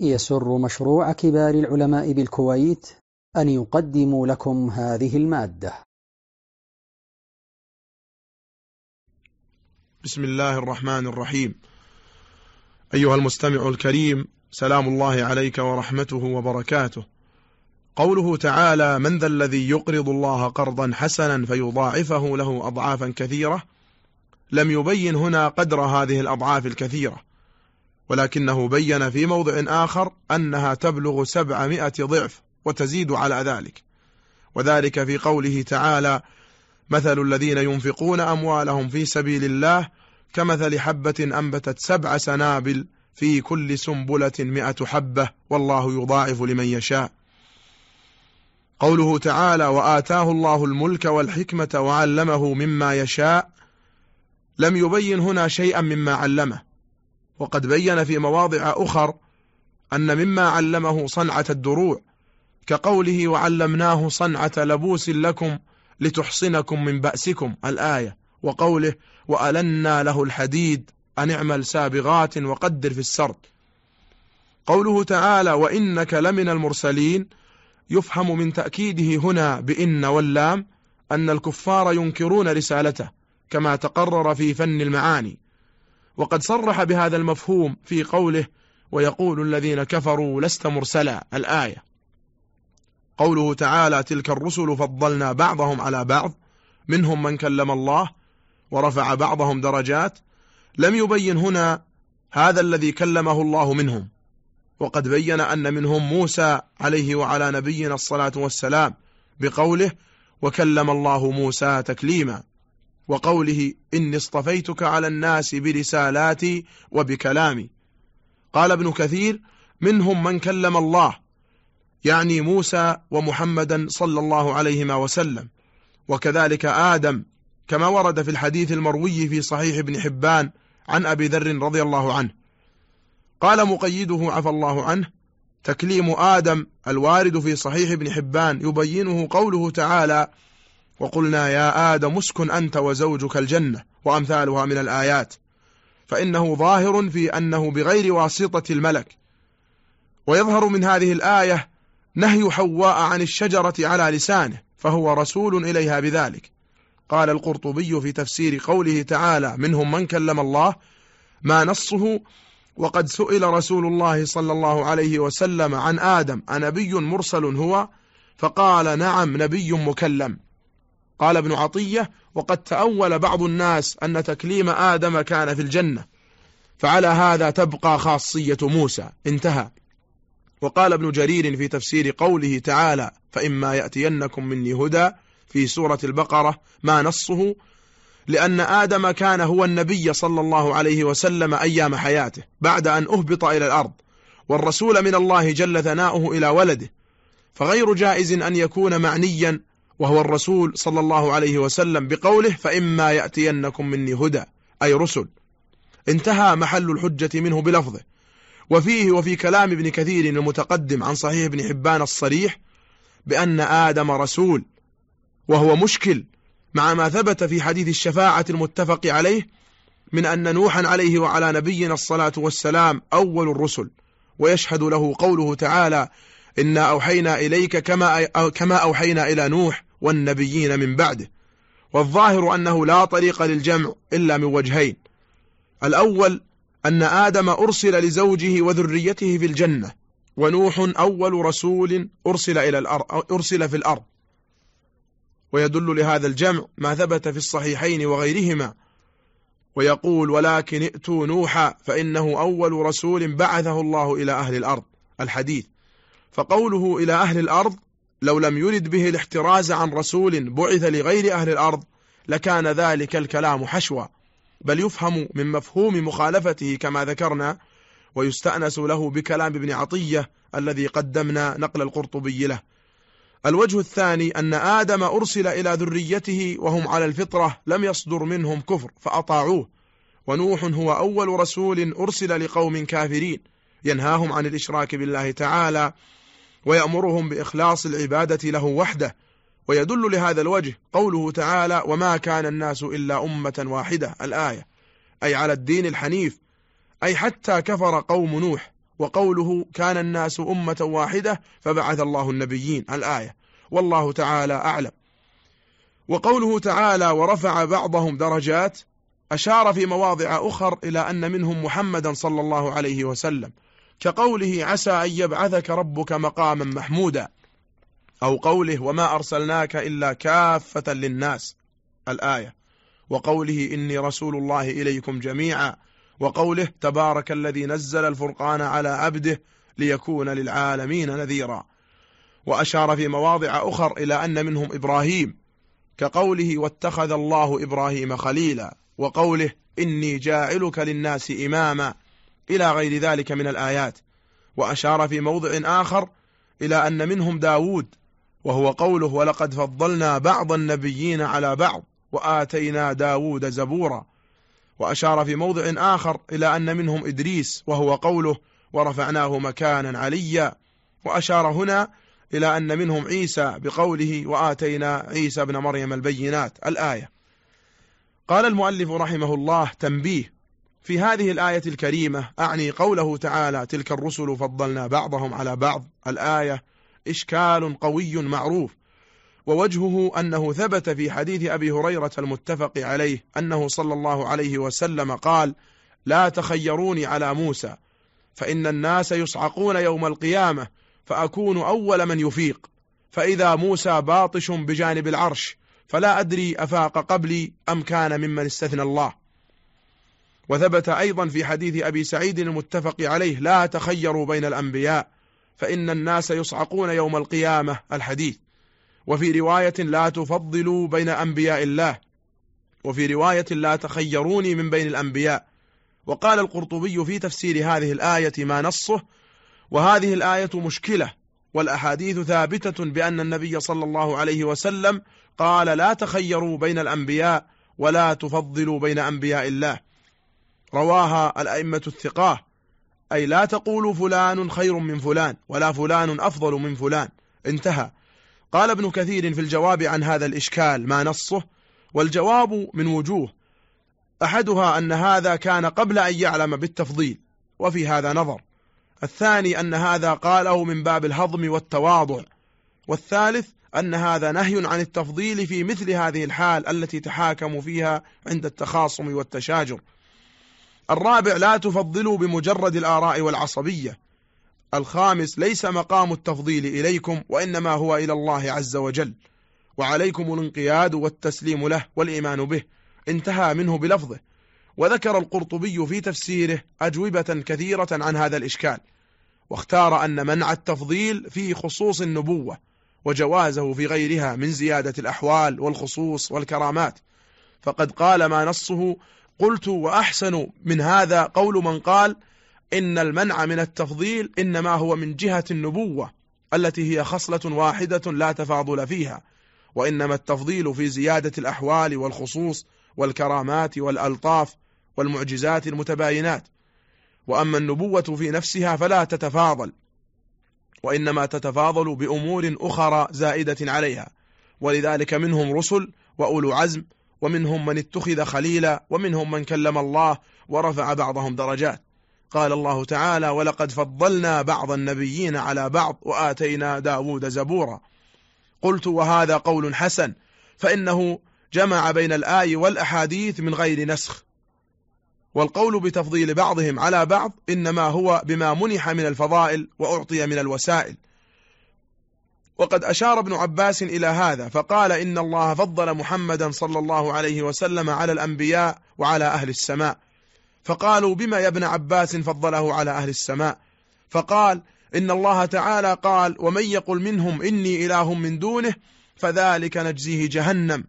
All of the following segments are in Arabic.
يسر مشروع كبار العلماء بالكويت أن يقدم لكم هذه المادة. بسم الله الرحمن الرحيم. أيها المستمع الكريم سلام الله عليك ورحمته وبركاته. قوله تعالى من ذا الذي يقرض الله قرضا حسنا فيضاعفه له أضعافا كثيرة لم يبين هنا قدر هذه الأضعاف الكثيرة. ولكنه بين في موضع آخر أنها تبلغ سبعمائة ضعف وتزيد على ذلك. وذلك في قوله تعالى مثل الذين ينفقون أموالهم في سبيل الله كمثل حبة أنبتت سبع سنابل في كل سنبلة مئة حبة والله يضاعف لمن يشاء. قوله تعالى وآتاه الله الملك والحكمة وعلمه مما يشاء. لم يبين هنا شيئا مما علمه. وقد بين في مواضع أخر أن مما علمه صنعة الدروع كقوله وعلمناه صنعة لبوس لكم لتحصنكم من بأسكم الآية وقوله وألنا له الحديد أن اعمل سابغات وقدر في السرد. قوله تعالى وإنك لمن المرسلين يفهم من تأكيده هنا بإن واللام أن الكفار ينكرون رسالته كما تقرر في فن المعاني. وقد صرح بهذا المفهوم في قوله ويقول الذين كفروا لست مرسلا الآية. قوله تعالى تلك الرسل فضلنا بعضهم على بعض منهم من كلم الله ورفع بعضهم درجات. لم يبين هنا هذا الذي كلمه الله منهم. وقد بين أن منهم موسى عليه وعلى نبينا الصلاة والسلام بقوله وكلم الله موسى تكليما. وقوله إني اصطفيتك على الناس برسالاتي وبكلامي. قال ابن كثير منهم من كلم الله يعني موسى ومحمدا صلى الله عليهما وسلم. وكذلك آدم كما ورد في الحديث المروي في صحيح ابن حبان عن أبي ذر رضي الله عنه. قال مقيده عفى الله عنه تكليم آدم الوارد في صحيح ابن حبان يبينه قوله تعالى وقلنا يا آدم اسكن أنت وزوجك الجنة وأمثالها من الآيات فإنه ظاهر في أنه بغير واسطة الملك. ويظهر من هذه الآية نهي حواء عن الشجرة على لسانه فهو رسول إليها بذلك. قال القرطبي في تفسير قوله تعالى منهم من كلم الله ما نصه؟ وقد سئل رسول الله صلى الله عليه وسلم عن آدم أنبي مرسل هو؟ فقال نعم نبي مكلم. قال ابن عطية وقد تأول بعض الناس أن تكليم آدم كان في الجنة فعلى هذا تبقى خاصية موسى. انتهى. وقال ابن جرير في تفسير قوله تعالى فإما يأتينكم مني هدى في سورة البقرة ما نصه؟ لأن آدم كان هو النبي صلى الله عليه وسلم أيام حياته بعد أن أهبط إلى الأرض والرسول من الله جل ثناؤه إلى ولده فغير جائز أن يكون معنيا وهو الرسول صلى الله عليه وسلم بقوله فإما يأتينكم مني هدى أي رسل. انتهى محل الحجة منه بلفظه. وفيه وفي كلام ابن كثير المتقدم عن صحيح ابن حبان الصريح بأن آدم رسول وهو مشكل مع ما ثبت في حديث الشفاعة المتفق عليه من أن نوحا عليه وعلى نبينا الصلاة والسلام أول الرسل. ويشهد له قوله تعالى إنا أوحينا إليك كما, كما أوحينا إلى نوح والنبيين من بعده والظاهر أنه لا طريق للجمع إلا من وجهين. الأول أن آدم أرسل لزوجه وذريته في الجنة ونوح أول رسول أرسل, إلى الأرض أرسل في الأرض. ويدل لهذا الجمع ما ثبت في الصحيحين وغيرهما ويقول ولكن ائتوا نوحا فإنه أول رسول بعثه الله إلى أهل الأرض الحديث. فقوله إلى أهل الأرض لو لم يرد به الاحتراز عن رسول بعث لغير أهل الأرض لكان ذلك الكلام حشوا بل يفهم من مفهوم مخالفته كما ذكرنا ويستأنس له بكلام ابن عطية الذي قدمنا نقل القرطبي له. الوجه الثاني أن آدم أرسل إلى ذريته وهم على الفطرة لم يصدر منهم كفر فأطاعوه. ونوح هو أول رسول أرسل لقوم كافرين. ينهاهم عن الإشراك بالله تعالى ويأمرهم بإخلاص العبادة له وحده ويدل لهذا الوجه قوله تعالى وما كان الناس إلا أمة واحدة الآية أي على الدين الحنيف أي حتى كفر قوم نوح وقوله كان الناس أمة واحدة فبعث الله النبيين الآية والله تعالى أعلم. وقوله تعالى ورفع بعضهم درجات أشار في مواضع أخر إلى أن منهم محمدا صلى الله عليه وسلم كقوله عسى أن يبعثك ربك مقاما محمودا أو قوله وما أرسلناك إلا كافة للناس الآية. وقوله إني رسول الله إليكم جميعا وقوله تبارك الذي نزل الفرقان على عبده ليكون للعالمين نذيرا. وأشار في مواضع أخر إلى أن منهم إبراهيم كقوله واتخذ الله إبراهيم خليلا وقوله إني جاعلك للناس إماما إلى غير ذلك من الآيات وأشار في موضع آخر إلى أن منهم داود وهو قوله ولقد فضلنا بعض النبيين على بعض وآتينا داود زبورا. وأشار في موضع آخر إلى أن منهم إدريس وهو قوله ورفعناه مكانا عليا. وأشار هنا إلى أن منهم عيسى بقوله وآتينا عيسى بن مريم البينات. الآية. قال المؤلف رحمه الله تنبيه في هذه الآية الكريمة أعني قوله تعالى تلك الرسل فضلنا بعضهم على بعض. الآية إشكال قوي معروف. ووجهه أنه ثبت في حديث أبي هريرة المتفق عليه أنه صلى الله عليه وسلم قال لا تخيروني على موسى فإن الناس يصعقون يوم القيامة فأكون أول من يفيق. فإذا موسى باطش بجانب العرش فلا أدري أفاق قبلي أم كان ممن استثنى الله. وثبت أيضا في حديث أبي سعيد المتفق عليه لا تخيروا بين الأنبياء فإن الناس يصعقون يوم القيامة الحديث. وفي رواية لا تفضلوا بين أنبياء الله. وفي رواية لا تخيروني من بين الأنبياء. وقال القرطبي في تفسير هذه الآية ما نصه وهذه الآية مشكلة والأحاديث ثابتة بأن النبي صلى الله عليه وسلم قال لا تخيروا بين الأنبياء ولا تفضلوا بين أنبياء الله. رواها الأئمة الثقاه أي لا تقولوا فلان خير من فلان ولا فلان أفضل من فلان. انتهى. قال ابن كثير في الجواب عن هذا الإشكال ما نصه؟ والجواب من وجوه. أحدها أن هذا كان قبل أن يعلم بالتفضيل وفي هذا نظر. الثاني أن هذا قاله من باب الهضم والتواضع. والثالث أن هذا نهي عن التفضيل في مثل هذه الحال التي تحاكم فيها عند التخاصم والتشاجر. الرابع لا تفضلوا بمجرد الآراء والعصبية. الخامس ليس مقام التفضيل إليكم وإنما هو إلى الله عز وجل. وعليكم الانقياد والتسليم له والإيمان به. انتهى منه بلفظه. وذكر القرطبي في تفسيره أجوبة كثيرة عن هذا الإشكال. واختار أن منع التفضيل في خصوص النبوة وجوازه في غيرها من زيادة الأحوال والخصوص والكرامات. فقد قال ما نصه قلت وأحسن من هذا قول من قال إن المنع من التفضيل إنما هو من جهة النبوة التي هي خصلة واحدة لا تفاضل فيها وإنما التفضيل في زيادة الأحوال والخصوص والكرامات والألطاف والمعجزات المتباينات. وأما النبوة في نفسها فلا تتفاضل وإنما تتفاضل بأمور أخرى زائدة عليها ولذلك منهم رسل وأولو عزم ومنهم من اتخذ خليلا ومنهم من كلم الله ورفع بعضهم درجات. قال الله تعالى ولقد فضلنا بعض النبيين على بعض وآتينا داود زبورا. قلت وهذا قول حسن فإنه جمع بين الآي والأحاديث من غير نسخ. والقول بتفضيل بعضهم على بعض إنما هو بما منح من الفضائل وأعطي من الوسائل. وقد أشار ابن عباس إلى هذا فقال إن الله فضل محمدا صلى الله عليه وسلم على الأنبياء وعلى أهل السماء. فقالوا بما يا ابن عباس فضله على أهل السماء؟ فقال إن الله تعالى قال ومن يقل منهم إني إله من دونه فذلك نجزيه جهنم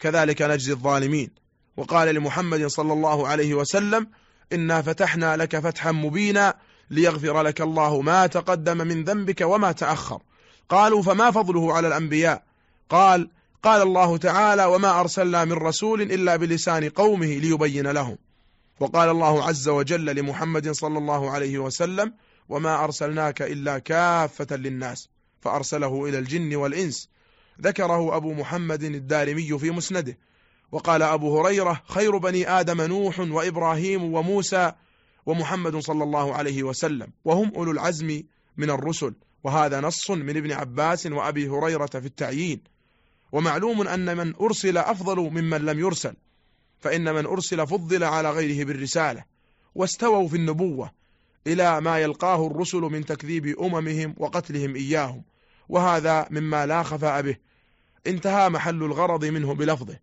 كذلك نجزي الظالمين. وقال لمحمد صلى الله عليه وسلم إنا فتحنا لك فتحا مبينا ليغفر لك الله ما تقدم من ذنبك وما تأخر. قالوا فما فضله على الأنبياء؟ قال قال الله تعالى وما أرسلنا من رسول إلا بلسان قومه ليبين لهم وقال الله عز وجل لمحمد صلى الله عليه وسلم وما أرسلناك إلا كافة للناس فأرسله إلى الجن والإنس. ذكره أبو محمد الدارمي في مسنده. وقال أبو هريرة خير بني آدم نوح وإبراهيم وموسى ومحمد صلى الله عليه وسلم وهم أولو العزم من الرسل وهذا نص من ابن عباس وأبي هريرة في التعيين. ومعلوم أن من أرسل أفضل ممن لم يرسل فإن من أرسل فضل على غيره بالرسالة واستووا في النبوة إلى ما يلقاه الرسل من تكذيب أممهم وقتلهم إياهم وهذا مما لا خفاء به. انتهى محل الغرض منه بلفظه.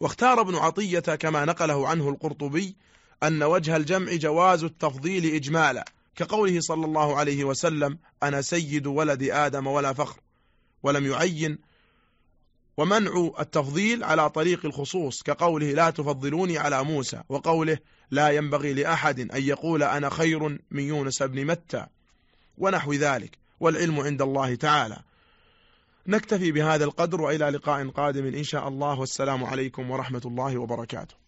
واختار ابن عطية كما نقله عنه القرطبي أن وجه الجمع جواز التفضيل إجمالا. كقوله صلى الله عليه وسلم أنا سيد ولد آدم ولا فخر ولم يعين ومنع التفضيل على طريق الخصوص كقوله لا تفضلوني على موسى وقوله لا ينبغي لأحد أن يقول أنا خير من يونس بن متى ونحو ذلك والعلم عند الله تعالى. نكتفي بهذا القدر وإلى لقاء قادم إن شاء الله والسلام عليكم ورحمة الله وبركاته.